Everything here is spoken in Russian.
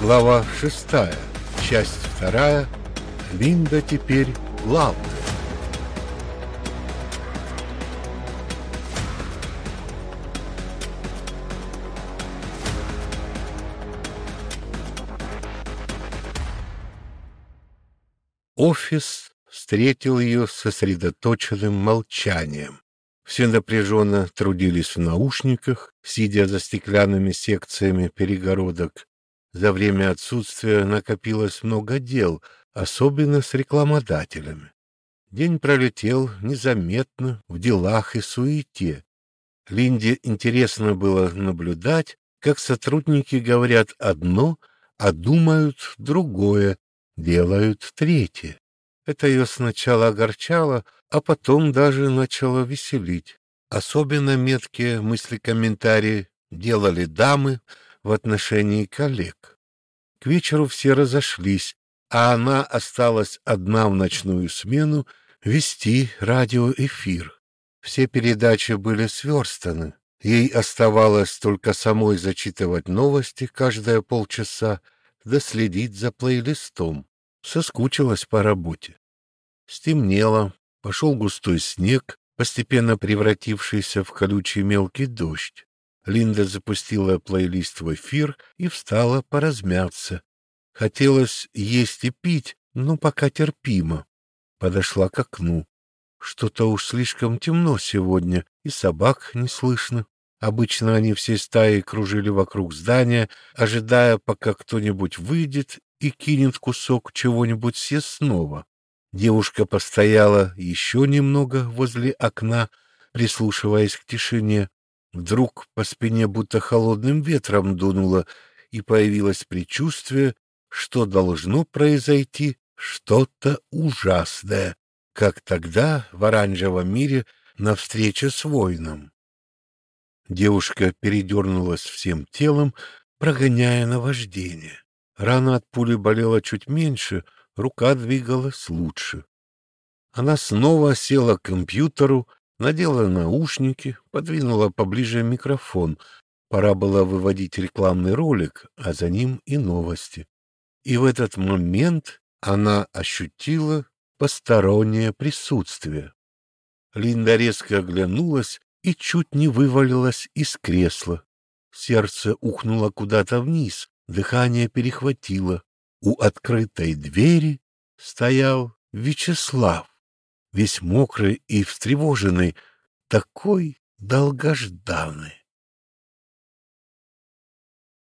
Глава шестая, часть вторая. Линда теперь главная. Офис встретил ее сосредоточенным молчанием. Все напряженно трудились в наушниках, сидя за стеклянными секциями перегородок. За время отсутствия накопилось много дел, особенно с рекламодателями. День пролетел незаметно в делах и суете. Линде интересно было наблюдать, как сотрудники говорят одно, а думают другое, делают третье. Это ее сначала огорчало, а потом даже начало веселить. Особенно меткие мысли-комментарии делали дамы, в отношении коллег. К вечеру все разошлись, а она осталась одна в ночную смену вести радиоэфир. Все передачи были сверстаны. Ей оставалось только самой зачитывать новости каждые полчаса, да следить за плейлистом. Соскучилась по работе. Стемнело, пошел густой снег, постепенно превратившийся в колючий мелкий дождь. Линда запустила плейлист в эфир и встала поразмяться. Хотелось есть и пить, но пока терпимо. Подошла к окну. Что-то уж слишком темно сегодня, и собак не слышно. Обычно они всей стаей кружили вокруг здания, ожидая, пока кто-нибудь выйдет и кинет кусок чего-нибудь съестного. Девушка постояла еще немного возле окна, прислушиваясь к тишине, Вдруг по спине будто холодным ветром дунуло, и появилось предчувствие, что должно произойти что-то ужасное, как тогда в оранжевом мире на встрече с воином. Девушка передернулась всем телом, прогоняя наваждение. Рана от пули болела чуть меньше, рука двигалась лучше. Она снова села к компьютеру, надела наушники, подвинула поближе микрофон. Пора было выводить рекламный ролик, а за ним и новости. И в этот момент она ощутила постороннее присутствие. Линда резко оглянулась и чуть не вывалилась из кресла. Сердце ухнуло куда-то вниз, дыхание перехватило. У открытой двери стоял Вячеслав весь мокрый и встревоженный, такой долгожданный.